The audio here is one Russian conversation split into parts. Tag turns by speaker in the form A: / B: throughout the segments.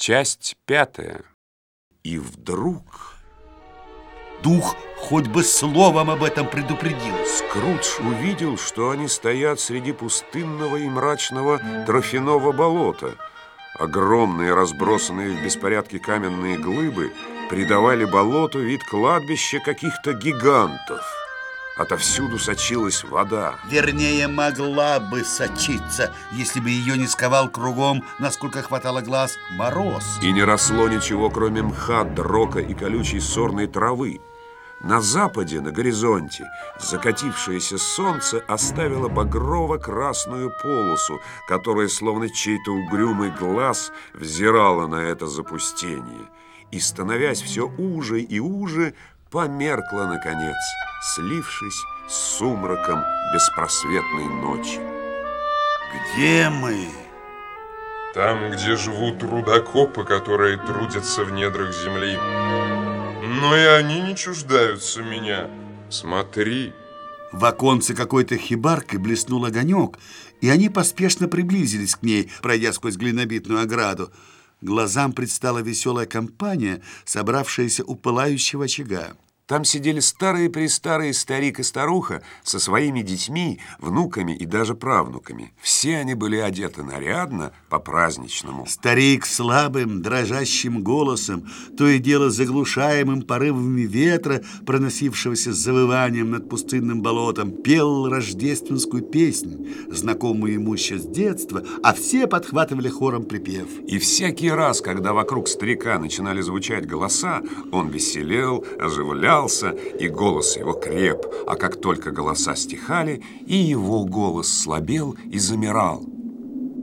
A: Часть пятая. И вдруг
B: Дух хоть бы словом об этом предупредил.
A: Скрудж увидел, что они стоят среди пустынного и мрачного трофяного болота. Огромные, разбросанные в беспорядке каменные глыбы придавали болоту вид кладбища каких-то гигантов. Отовсюду сочилась вода.
B: Вернее, могла бы сочиться, если бы ее не сковал кругом, насколько хватало глаз, мороз.
A: И не росло ничего, кроме мха, дрока и колючей сорной травы. На западе, на горизонте, закатившееся солнце оставило багрово-красную полосу, которая, словно чей-то угрюмый глаз, взирала на это запустение. И, становясь все уже и уже, померкла, наконец, слившись с сумраком беспросветной ночи.
B: Где мы?
C: Там, где живут рудокопы, которые трудятся в недрах земли. Но и они не чуждаются меня. Смотри.
B: В оконце какой-то хибаркой блеснул огонек, и они поспешно приблизились к ней, пройдя сквозь глинобитную ограду. Глазам предстала веселая компания, собравшаяся у пылающего очага.
A: Там сидели старые-престарые старик и старуха со своими детьми, внуками и даже правнуками. Все они были одеты нарядно, по-праздничному.
B: Старик слабым, дрожащим голосом, то и дело заглушаемым порывами ветра, проносившегося с завыванием над пустынным болотом, пел рождественскую песнь, знакомую ему еще с детства, а все подхватывали хором припев.
A: И всякий раз, когда вокруг старика начинали звучать голоса, он веселел, оживлял, смеялся, и голос его креп, а как только голоса стихали, и его голос слабел и замирал.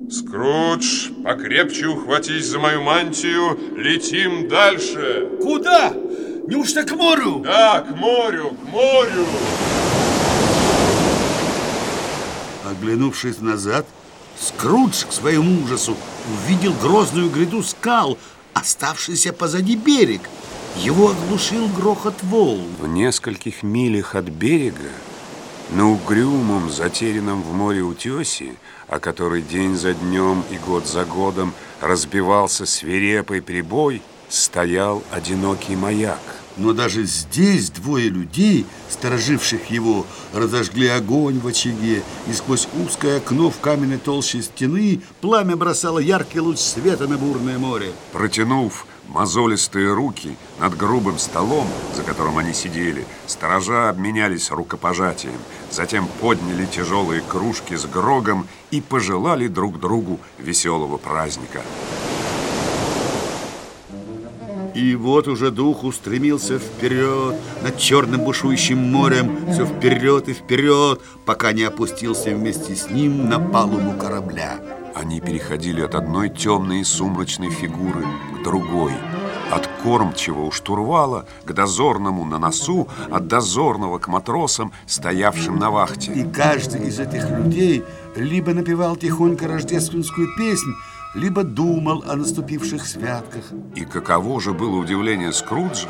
C: Скрудж, покрепче ухватись за мою мантию, летим дальше.
B: Куда? Неужто к морю?
C: Да, к морю, к морю.
B: Оглянувшись назад, Скрудж к своему ужасу увидел грозную гряду скал, оставшийся позади берег. Его оглушил грохот волн.
A: В нескольких милях от берега, на угрюмом, затерянном в море утесе, о который день за днем и год за годом разбивался свирепый прибой, стоял одинокий маяк.
B: Но даже здесь двое людей, стороживших его, разожгли огонь в очаге, и сквозь узкое окно в каменной толще стены пламя бросало яркий луч света на бурное море.
A: Протянув мозолистые руки над грубым столом, за которым они сидели, сторожа обменялись рукопожатием, затем подняли тяжелые кружки с грогом и пожелали друг другу веселого праздника.
B: И вот уже дух устремился вперед, над черным бушующим морем, все вперед и вперед, пока не опустился вместе с ним на палубу корабля.
A: Они переходили от одной темной и сумрачной фигуры к другой. От кормчего у штурвала к дозорному на носу, от дозорного к матросам, стоявшим на вахте.
B: И каждый из этих людей либо напевал тихонько рождественскую песнь, либо думал о наступивших святках.
A: И каково же было удивление Скруджа,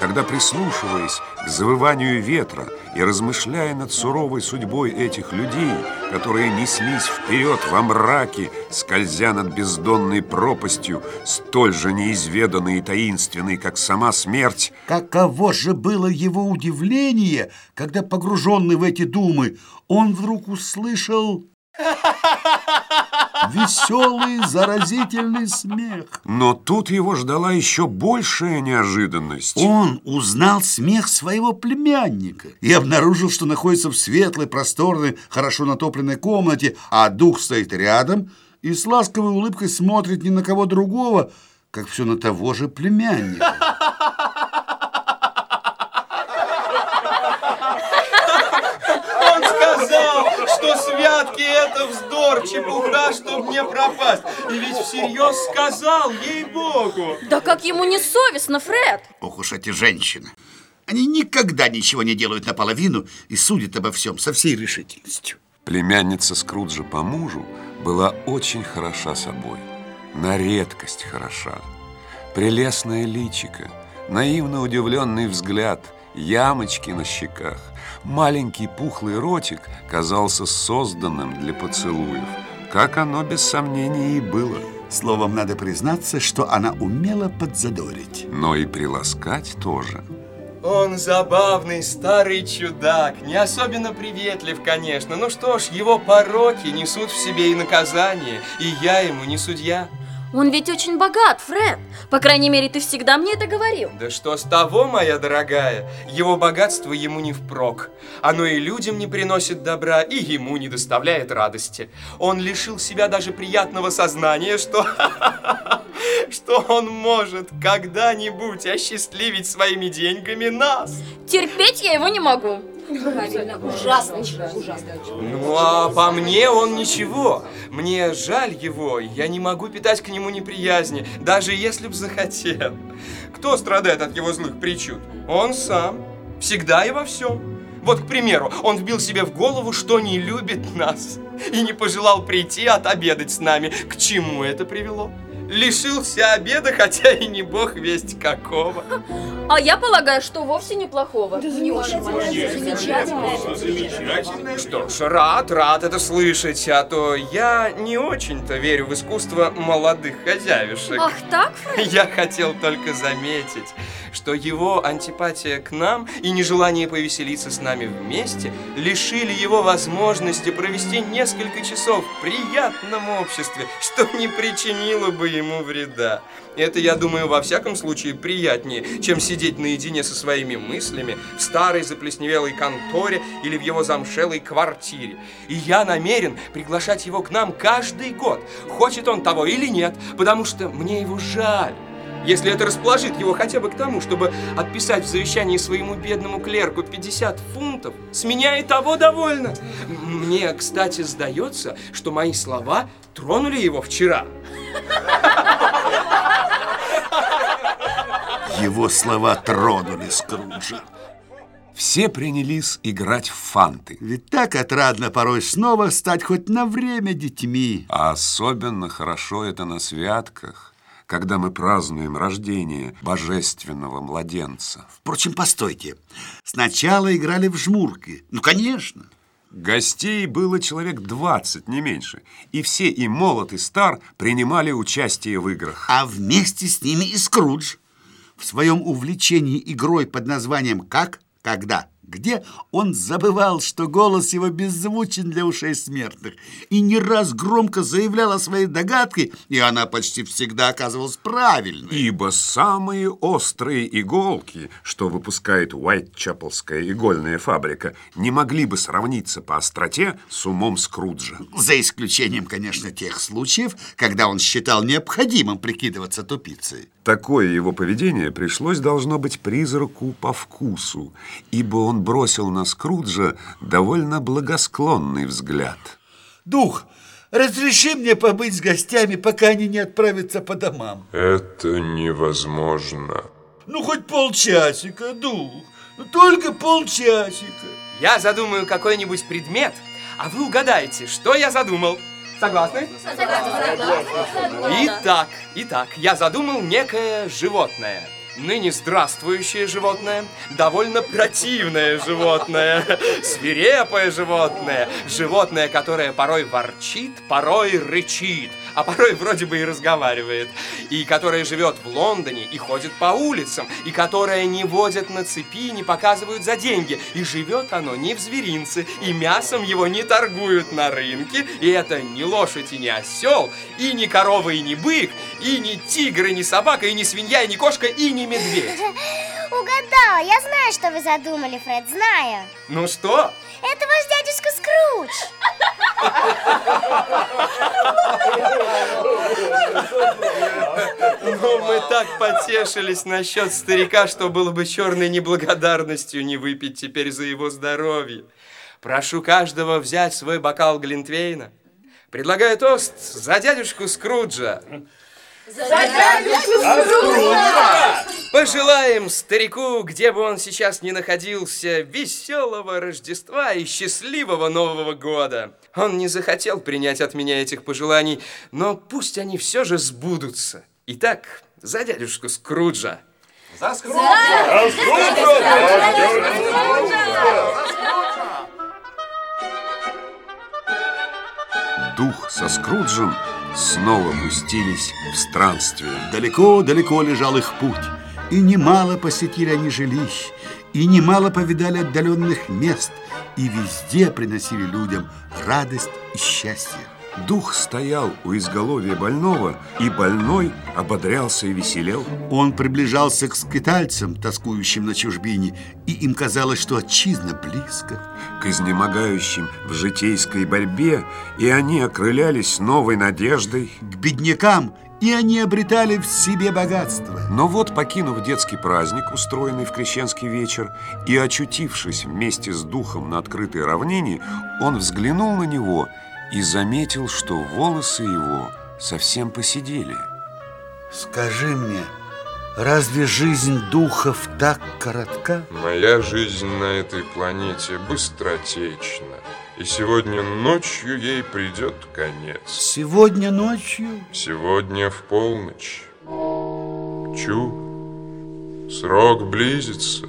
A: когда, прислушиваясь к завыванию ветра и размышляя над суровой судьбой этих людей, которые неслись вперед во мраке, скользя над бездонной пропастью, столь же неизведанной и таинственной, как сама смерть.
B: Каково же было его удивление, когда, погруженный в эти думы, он вдруг услышал веселый, заразительный смех.
A: Но тут его ждала еще большая неожиданность.
B: Он узнал смех своего племянника и обнаружил, что находится в светлой, просторной, хорошо натопленной комнате, а дух стоит рядом и с ласковой улыбкой смотрит ни на кого другого, как все на того же племянника.
D: Он сказал, святки это вздор, чепуха, чтоб мне пропасть. И ведь всерьез сказал, ей-богу.
E: Да как ему не совестно, Фред?
B: Ох уж эти женщины. Они никогда ничего не делают наполовину и судят обо всем со всей решительностью.
A: Племянница Скруджа по мужу была очень хороша собой. На редкость хороша. Прелестное личико, наивно удивленный взгляд, ямочки на щеках. Маленький пухлый ротик казался созданным для поцелуев, как оно без сомнения и было.
B: Словом, надо признаться, что она умела подзадорить.
A: Но и приласкать тоже.
D: Он забавный старый чудак, не особенно приветлив, конечно. Ну что ж, его пороки несут в себе и наказание, и я ему не судья.
E: Он ведь очень богат, Фред. По крайней мере, ты всегда мне это говорил.
D: Да что с того, моя дорогая, его богатство ему не впрок. Оно и людям не приносит добра, и ему не доставляет радости. Он лишил себя даже приятного сознания, что... что он может когда-нибудь осчастливить своими деньгами нас.
E: Терпеть я его не могу.
D: Ну, а по мне он ничего. Мне жаль его, я не могу питать к нему неприязни, даже если б захотел. Кто страдает от его злых причуд? Он сам. Всегда и во всем. Вот, к примеру, он вбил себе в голову, что не любит нас и не пожелал прийти отобедать с нами. К чему это привело? Лишился обеда, хотя и не бог весть какого.
E: А я полагаю, что вовсе неплохого.
D: Что ж, рад, рад это слышать, а то я не очень-то верю в искусство молодых хозяюшек.
E: Ах так?
D: Я хотел только заметить, что его антипатия к нам и нежелание повеселиться с нами вместе лишили его возможности провести несколько часов в приятном обществе, что не причинило бы ему вреда. Это, я думаю, во всяком случае приятнее, чем сидеть наедине со своими мыслями в старой заплесневелой конторе или в его замшелой квартире. И я намерен приглашать его к нам каждый год, хочет он того или нет, потому что мне его жаль. Если это расположит его хотя бы к тому, чтобы отписать в завещании своему бедному клерку 50 фунтов, с меня и того довольно. Мне, кстати, сдается, что мои слова тронули его вчера.
B: Его слова тронули Скруджа.
A: Все принялись играть в фанты.
B: Ведь так отрадно порой снова стать хоть на время детьми.
A: А особенно хорошо это на святках, когда мы празднуем рождение божественного младенца.
B: Впрочем, постойте. Сначала играли в жмурки. Ну, конечно.
A: Гостей было человек 20, не меньше, и все, и молод, и стар, принимали участие в играх.
B: А вместе с ними и Скрудж. В своем увлечении игрой под названием «Как?», «Когда?», «Где?» он забывал, что голос его беззвучен для ушей смертных, и не раз громко заявлял о своей догадке, и она почти всегда оказывалась правильной.
A: Ибо самые острые иголки, что выпускает Уайтчапелская игольная фабрика, не могли бы сравниться по остроте с умом Скруджа.
B: За исключением, конечно, тех случаев, когда он считал необходимым прикидываться тупицей.
A: Такое его поведение пришлось, должно быть, призраку по вкусу, ибо он бросил на Скруджа довольно благосклонный взгляд.
B: Дух, разреши мне побыть с гостями, пока они не отправятся по домам.
C: Это невозможно.
B: Ну, хоть полчасика, дух. Ну, только полчасика.
D: Я задумаю какой-нибудь предмет, а вы угадаете, что я задумал. Согласны? Итак, итак, я задумал некое животное. Ныне здравствующее животное, довольно противное животное, свирепое животное, животное, которое порой ворчит, порой рычит, а порой вроде бы и разговаривает, и которое живет в Лондоне и ходит по улицам, и которое не водят на цепи, не показывают за деньги, и живет оно не в зверинце, и мясом его не торгуют на рынке, и это не лошадь и не осел, и не корова и не бык, и не тигр и не собака, и не свинья и не кошка, и не медведь.
F: Угадала, я знаю, что вы задумали, Фред, знаю.
D: Ну что?
F: Это ваш дядюшка Скрудж.
D: Ну, мы так потешились насчет старика, что было бы черной неблагодарностью не выпить теперь за его здоровье. Прошу каждого взять свой бокал Глинтвейна. Предлагаю тост за дядюшку Скруджа. Пожелаем старику, где бы он сейчас ни находился, веселого Рождества и счастливого Нового года. Он не захотел принять от меня этих пожеланий, но пусть они все же сбудутся. Итак, за дядюшку Скруджа.
A: Дух со Скруджем снова пустились в странствие.
B: Далеко-далеко лежал их путь, и немало посетили они жилищ, и немало повидали отдаленных мест, и везде приносили людям радость и счастье.
A: Дух стоял у изголовья больного, и больной ободрялся и веселел.
B: Он приближался к скитальцам, тоскующим на чужбине, и им казалось, что отчизна близко.
A: К изнемогающим в житейской борьбе, и они окрылялись новой надеждой.
B: К беднякам, и они обретали в себе богатство.
A: Но вот, покинув детский праздник, устроенный в крещенский вечер, и очутившись вместе с духом на открытой равнине, он взглянул на него и заметил, что волосы его совсем посидели.
B: Скажи мне, разве жизнь духов так коротка?
C: Моя жизнь на этой планете быстротечна, и сегодня ночью ей придет конец.
B: Сегодня ночью?
C: Сегодня в полночь. Чу, срок близится.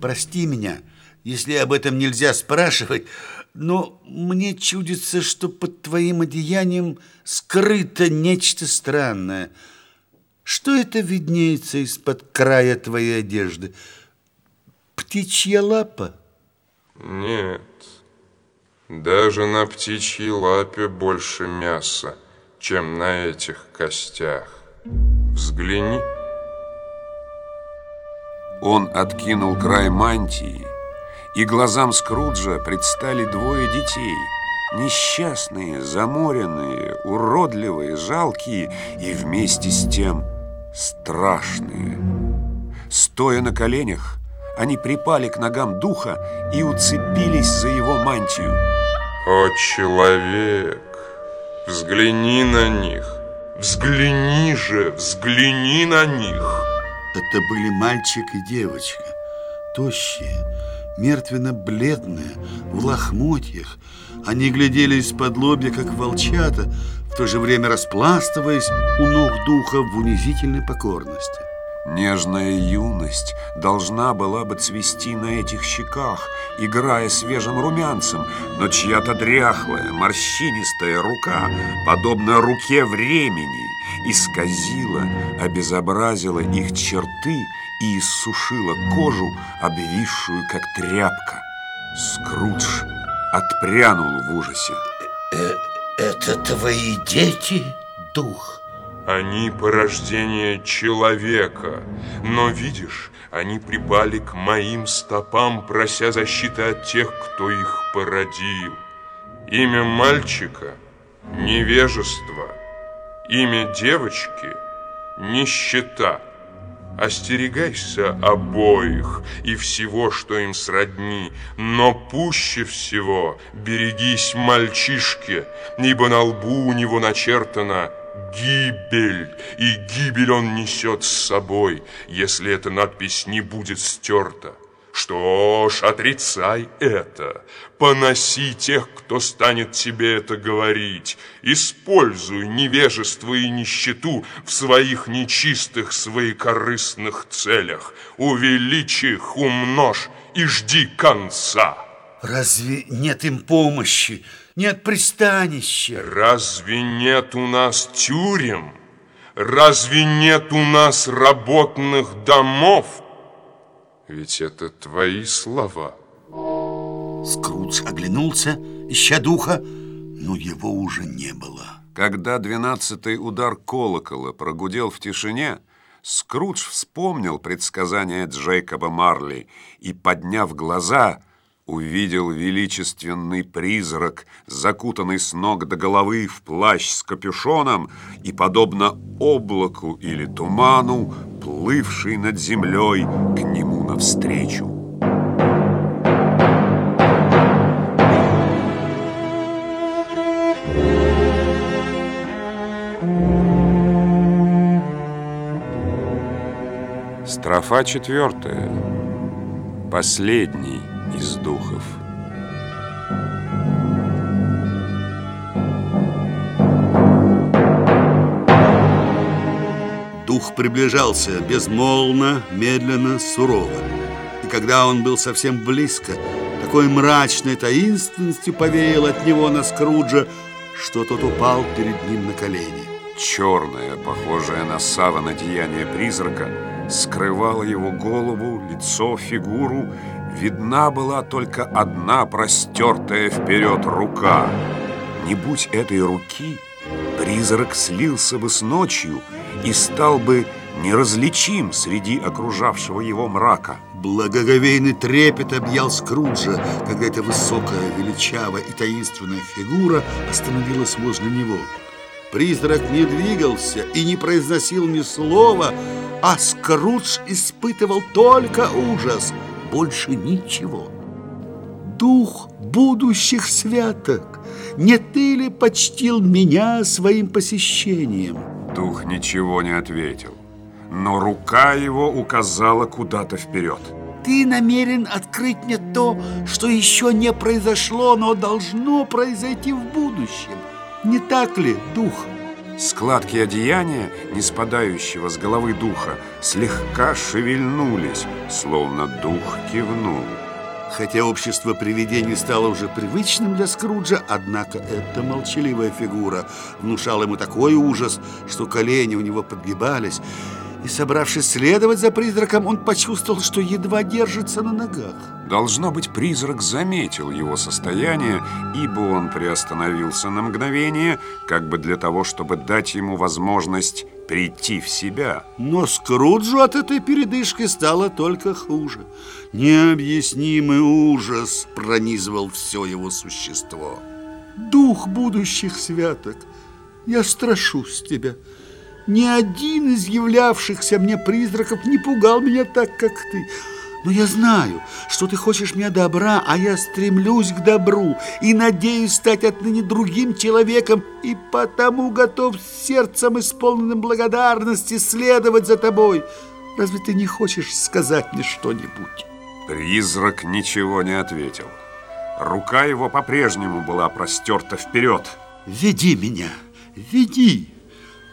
B: Прости меня, если об этом нельзя спрашивать, но мне чудится, что под твоим одеянием скрыто нечто странное. Что это виднеется из-под края твоей одежды? Птичья лапа?
C: Нет, даже на птичьей лапе больше мяса, чем на этих костях. Взгляни.
A: Он откинул край мантии, и глазам Скруджа предстали двое детей. Несчастные, заморенные, уродливые, жалкие и вместе с тем страшные. Стоя на коленях, они припали к ногам духа и уцепились за его мантию.
C: О, человек, взгляни на них, взгляни же, взгляни на них.
B: Это были мальчик и девочка, тощие, мертвенно-бледные, в лохмотьях. Они глядели из-под лобья, как волчата, в то же время распластываясь у ног духа в унизительной покорности.
A: Нежная юность должна была бы цвести на этих щеках, играя свежим румянцем, но чья-то дряхлая, морщинистая рука, подобно руке времени, исказила, обезобразила их черты и иссушила кожу, обвисшую, как тряпка. Скрудж отпрянул в ужасе.
B: Это твои дети, дух?
C: Они порождение человека, но, видишь, они припали к моим стопам, прося защиты от тех, кто их породил. Имя мальчика – невежество, имя девочки – нищета. Остерегайся обоих и всего, что им сродни, но пуще всего берегись мальчишки, ибо на лбу у него начертано гибель, и гибель он несет с собой, если эта надпись не будет стерта. Что ж, отрицай это. Поноси тех, кто станет тебе это говорить. Используй невежество и нищету в своих нечистых, своекорыстных целях. Увеличь их, умножь и жди конца.
B: Разве нет им помощи? Нет пристанища?
C: Разве нет у нас тюрем? Разве нет у нас работных домов? Ведь это твои слова.
B: Скрудж оглянулся, ища духа, но его уже не было.
A: Когда двенадцатый удар колокола прогудел в тишине, Скрудж вспомнил предсказание Джейкоба Марли и, подняв глаза, увидел величественный призрак, закутанный с ног до головы в плащ с капюшоном и, подобно облаку или туману, плывший над землей к нему навстречу. Строфа четвертая. Последний из духов.
B: Дух приближался безмолвно, медленно, сурово. И когда он был совсем близко, такой мрачной таинственностью повеял от него на Скруджа, что тот упал перед ним на колени.
A: Черное, похожее на саван одеяние призрака, скрывало его голову, лицо, фигуру. Видна была только одна простертая вперед рука. Не будь этой руки, призрак слился бы с ночью и стал бы неразличим среди окружавшего его мрака.
B: Благоговейный трепет объял Скруджа, когда эта высокая, величавая и таинственная фигура остановилась возле него. Призрак не двигался и не произносил ни слова, а Скрудж испытывал только ужас, больше ничего. Дух будущих святок, не ты ли почтил меня своим посещением?
A: Дух ничего не ответил, но рука его указала куда-то вперед.
B: Ты намерен открыть мне то, что еще не произошло, но должно произойти в будущем. Не так ли, дух?
A: Складки одеяния, не спадающего с головы духа, слегка шевельнулись, словно дух кивнул.
B: Хотя общество привидений стало уже привычным для Скруджа, однако эта молчаливая фигура внушала ему такой ужас, что колени у него подгибались, и, собравшись следовать за призраком, он почувствовал, что едва держится на ногах.
A: Должно быть, призрак заметил его состояние, ибо он приостановился на мгновение, как бы для того, чтобы дать ему возможность прийти в себя.
B: Но Скруджу от этой передышки стало только хуже. Необъяснимый ужас пронизывал все его существо. Дух будущих святок, я страшусь тебя. Ни один из являвшихся мне призраков не пугал меня так, как ты. Но я знаю, что ты хочешь мне добра, а я стремлюсь к добру и надеюсь стать отныне другим человеком, и потому готов сердцем, исполненным благодарности, следовать за тобой. Разве ты не хочешь сказать мне что-нибудь?
A: Призрак ничего не ответил. Рука его по-прежнему была простерта вперед.
B: Веди меня, веди.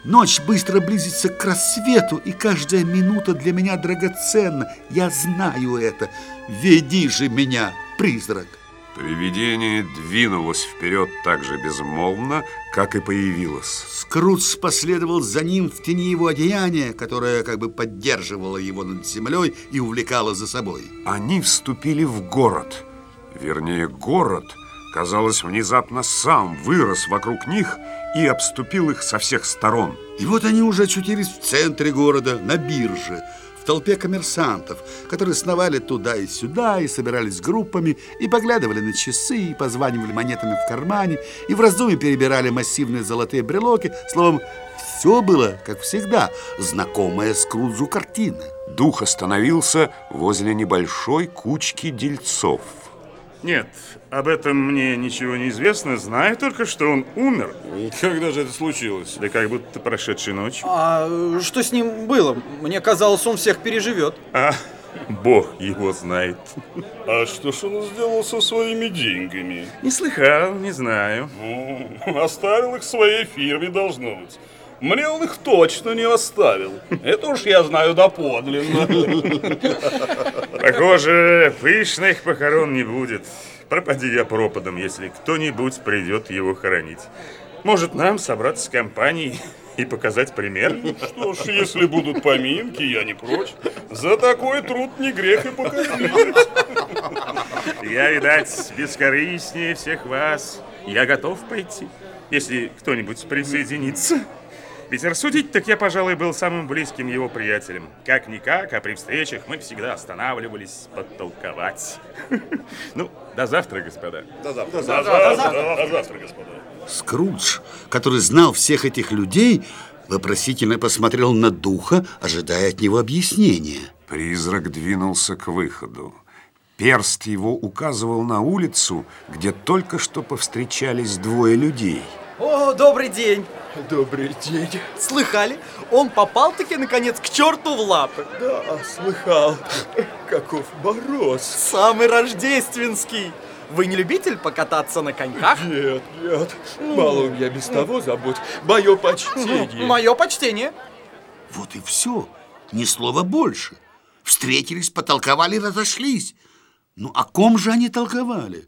B: Ночь быстро близится к рассвету, и каждая минута для меня драгоценна. Я знаю это. Веди же меня, призрак.
A: Привидение двинулось вперед так же безмолвно, как и появилось.
B: Скрудж последовал за ним в тени его одеяния, которое как бы поддерживало его над землей и увлекало за собой.
A: Они вступили в город. Вернее, город, казалось, внезапно сам вырос вокруг них и обступил их со всех сторон.
B: И вот они уже очутились в центре города, на бирже, в толпе коммерсантов, которые сновали туда и сюда, и собирались группами, и поглядывали на часы, и позванивали монетами в кармане, и в раздумье перебирали массивные золотые брелоки. Словом, все было, как всегда, знакомая Скруджу картина.
A: Дух остановился возле небольшой кучки дельцов.
G: Нет, об этом мне ничего не известно. Знаю только, что он умер.
H: Когда же это случилось?
G: Да как будто прошедшей ночью.
I: А что с ним было? Мне казалось, он всех переживет.
G: А, бог его знает.
H: А что ж он сделал со своими деньгами?
G: Не слыхал, не знаю.
H: Ну, оставил их своей фирме, должно быть. Мне он их точно не оставил. Это уж я знаю доподлинно.
G: Похоже, пышных похорон не будет. Пропади я пропадом, если кто-нибудь придет его хоронить. Может, нам собраться с компанией и показать пример?
H: Что ж, если будут поминки, я не прочь. За такой труд не грех и покормить.
G: Я, видать, бескорыстнее всех вас. Я готов пойти, если кто-нибудь присоединится. Ведь рассудить, так я, пожалуй, был самым близким его приятелем. Как-никак, а при встречах мы всегда останавливались подтолковать. Ну, до завтра, господа.
H: До завтра. До завтра, до завтра господа.
B: Скрудж, который знал всех этих людей, вопросительно посмотрел на духа, ожидая от него объяснения.
A: Призрак двинулся к выходу. Перст его указывал на улицу, где только что повстречались двое людей.
I: О, добрый день!
J: Добрый день.
I: Слыхали? Он попал-таки, наконец, к черту в лапы.
J: Да, слыхал. Каков мороз.
I: Самый рождественский. Вы не любитель покататься на коньках?
J: Нет, нет. Мало у меня без того забот. Мое почтение.
I: Мое почтение.
B: Вот и все. Ни слова больше. Встретились, потолковали, разошлись. Ну, о ком же они толковали?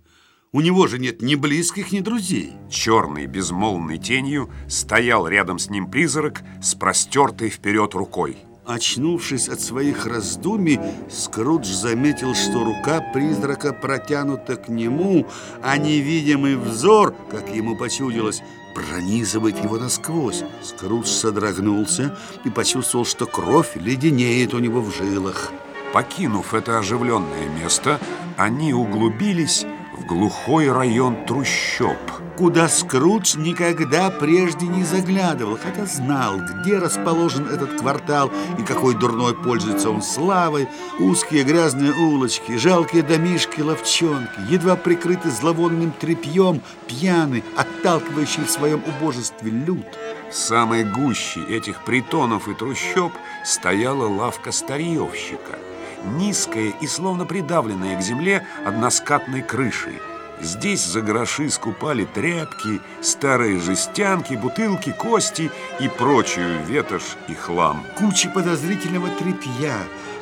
B: У него же нет ни близких, ни друзей.
A: Черной безмолвной тенью стоял рядом с ним призрак с простертой вперед рукой.
B: Очнувшись от своих раздумий, Скрудж заметил, что рука призрака протянута к нему, а невидимый взор, как ему почудилось, пронизывает его насквозь. Скрудж содрогнулся и почувствовал, что кровь леденеет у него в жилах.
A: Покинув это оживленное место, они углубились в глухой район трущоб.
B: Куда Скрудж никогда прежде не заглядывал, хотя знал, где расположен этот квартал и какой дурной пользуется он славой. Узкие грязные улочки, жалкие домишки, ловчонки, едва прикрыты зловонным тряпьем, пьяный, отталкивающий в своем убожестве люд.
A: В самой гуще этих притонов и трущоб стояла лавка старьевщика, низкая и словно придавленная к земле односкатной крышей. Здесь за гроши скупали тряпки, старые жестянки, бутылки, кости и прочую ветошь и хлам.
B: Кучи подозрительного тряпья,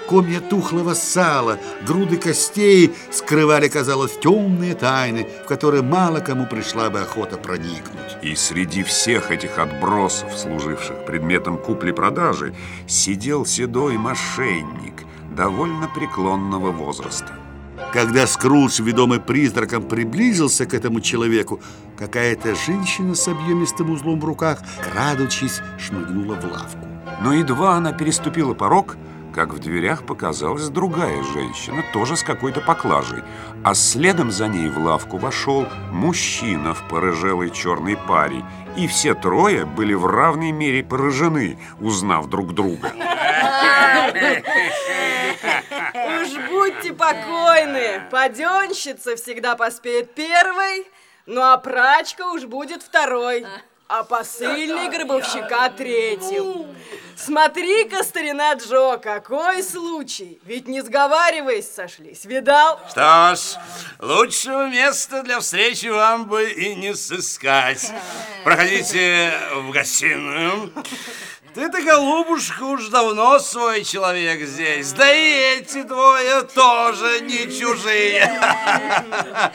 B: комья тухлого сала, груды костей скрывали, казалось, темные тайны, в которые мало кому пришла бы охота проникнуть.
A: И среди всех этих отбросов, служивших предметом купли-продажи, сидел седой мошенник довольно преклонного возраста.
B: Когда Скрудж, ведомый призраком, приблизился к этому человеку, какая-то женщина с объемистым узлом в руках, крадучись, шмыгнула в лавку.
A: Но едва она переступила порог, как в дверях показалась другая женщина, тоже с какой-то поклажей, а следом за ней в лавку вошел мужчина в порыжелой черной паре, и все трое были в равной мере поражены, узнав друг друга.
K: Уж будьте покойны, паденщица всегда поспеет первой, ну а прачка уж будет второй, а посыльный гробовщика третьим. Смотри-ка, старина Джо, какой случай, ведь не сговариваясь сошлись, видал?
L: Что ж, лучшего места для встречи вам бы и не сыскать. Проходите в гостиную. Ты-то, голубушка, уж давно свой человек здесь. Да и эти двое тоже не чужие.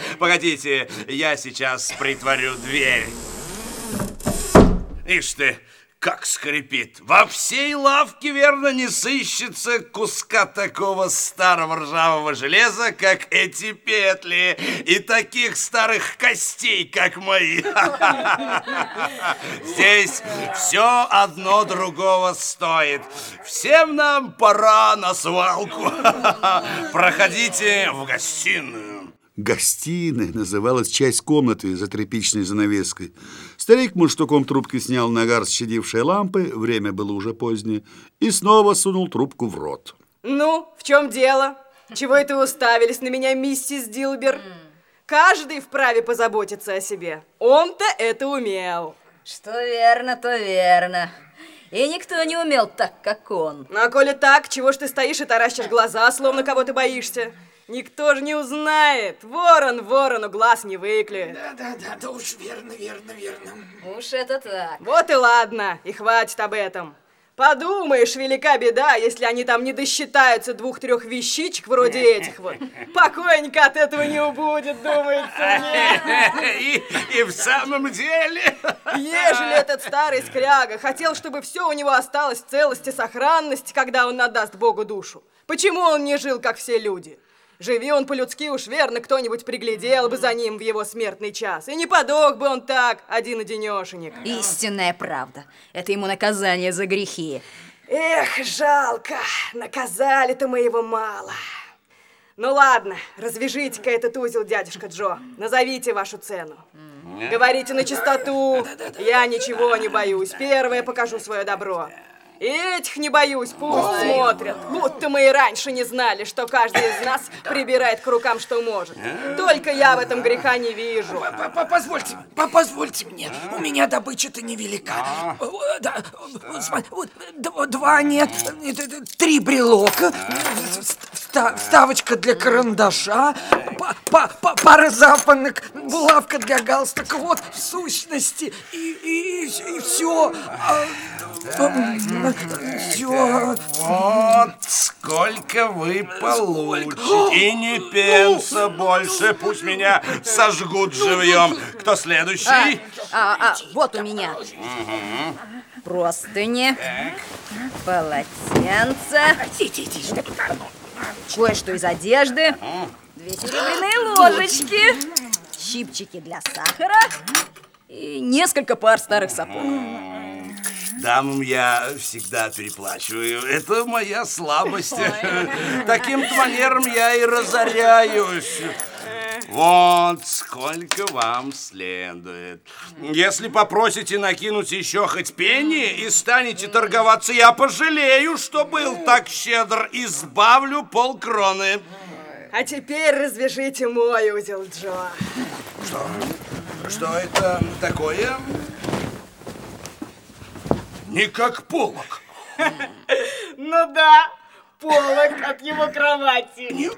L: Погодите, я сейчас притворю дверь. Ишь ты, как скрипит. Во всей лавке, верно, не сыщется куска такого старого ржавого железа, как эти петли, и таких старых костей, как мои. Здесь все одно другого стоит. Всем нам пора на свалку. Проходите в гостиную.
B: Гостиной называлась часть комнаты за тряпичной занавеской. Старик муштуком трубки снял нагар с чадившей лампы, время было уже позднее, и снова сунул трубку в рот.
K: Ну, в чем дело? Чего это вы уставились на меня, миссис Дилбер? Каждый вправе позаботиться о себе. Он-то это умел.
M: Что верно, то верно. И никто не умел так, как он.
K: Ну, а коли так, чего ж ты стоишь и таращишь глаза, словно кого ты боишься? Никто же не узнает. Ворон ворону глаз не выклюет.
N: Да-да-да, да уж верно, верно, верно.
M: Уж это так.
K: Вот и ладно, и хватит об этом. Подумаешь, велика беда, если они там не досчитаются двух-трех вещичек вроде этих вот. Покойника от этого не убудет, думается мне.
L: И, и в самом деле...
K: Ежели этот старый скряга хотел, чтобы все у него осталось в целости, сохранности, когда он отдаст Богу душу, почему он не жил, как все люди? Живи он по-людски, уж верно, кто-нибудь приглядел бы за ним в его смертный час. И не подох бы он так, один-одинешенек.
M: Истинная правда. Это ему наказание за грехи.
K: Эх, жалко. Наказали-то мы его мало. Ну ладно, развяжите-ка этот узел, дядюшка Джо. Назовите вашу цену. Говорите на чистоту. Я ничего не боюсь. Первое покажу свое добро. Этих не боюсь, пусть смотрят. Будто мы и раньше не знали, что каждый из нас прибирает к рукам, что может. Только я в этом греха не вижу.
N: Позвольте, позвольте мне. У меня добыча-то невелика. Да, сма- вот, д- Два нет, три брелока, ста- вставочка для карандаша, па- па- па- пара запонок, булавка для галстука. Вот в сущности и, и, и все. Все.
L: Вот сколько вы получите. И не пенса больше. Пусть меня сожгут живьем. Кто следующий?
M: А, а, вот у меня.
L: Мгм.
M: Простыни. Полотенце. Кое-что из одежды. Две серебряные ложечки. Щипчики для сахара. И несколько пар старых сапог.
L: Дамам я всегда переплачиваю. Это моя слабость. Таким манером я и разоряюсь. Вот сколько вам следует. Если попросите накинуть еще хоть пенни и станете торговаться, я пожалею, что был так щедр. Избавлю полкроны.
K: А теперь развяжите мой узел, Джо.
L: Что? Что это такое? Не как полок.
K: Ну да, полок от его кровати.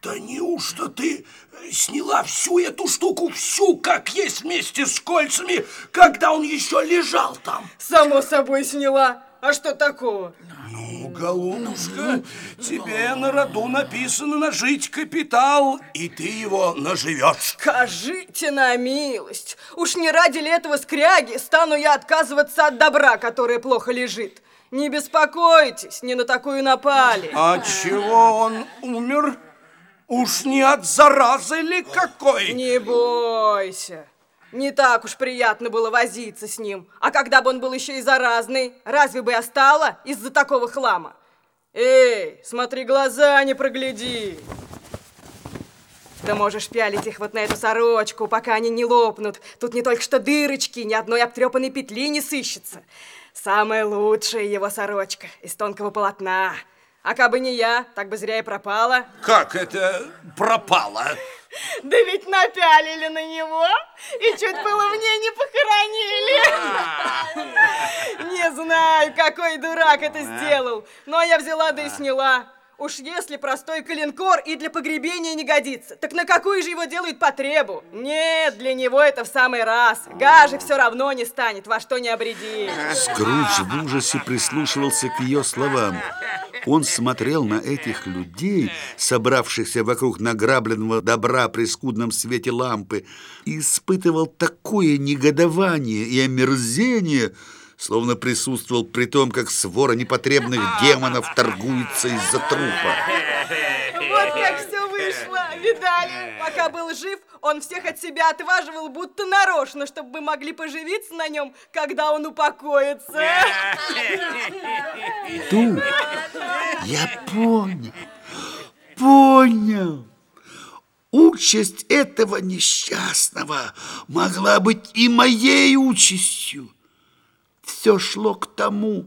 L: Да неужто ты сняла всю эту штуку, всю, как есть вместе с кольцами, когда он еще лежал там?
K: Само собой сняла. А что такого?
L: Ну, голубушка, тебе на роду написано нажить капитал, и ты его наживешь.
K: Скажите на милость, уж не ради ли этого скряги стану я отказываться от добра, которое плохо лежит? Не беспокойтесь, не на такую напали.
L: От чего он умер? Уж не от заразы ли какой?
K: Не бойся. Не так уж приятно было возиться с ним. А когда бы он был еще и заразный, разве бы я стала из-за такого хлама? Эй, смотри, глаза не прогляди. Да можешь пялить их вот на эту сорочку, пока они не лопнут. Тут не только что дырочки, ни одной обтрепанной петли не сыщется. Самая лучшая его сорочка из тонкого полотна. А кабы не я, так бы зря и пропала.
L: Как это пропало?
K: Да ведь напялили на него, и чуть было мне не похоронили. Не знаю, какой дурак это сделал, но я взяла да и сняла. Уж если простой коленкор и для погребения не годится, так на какую же его делают потребу? Нет, для него это в самый раз. Гажи все равно не станет, во что не обреди.
B: Скрудж в ужасе прислушивался к ее словам. Он смотрел на этих людей, собравшихся вокруг награбленного добра при скудном свете лампы, и испытывал такое негодование и омерзение, словно присутствовал при том, как свора непотребных демонов торгуется из-за трупа.
K: Вот как все вышло, видали? Пока был жив, он всех от себя отваживал, будто нарочно, чтобы мы могли поживиться на нем, когда он упокоится.
B: Ту, я понял, понял. Участь этого несчастного могла быть и моей участью. Все шло к тому,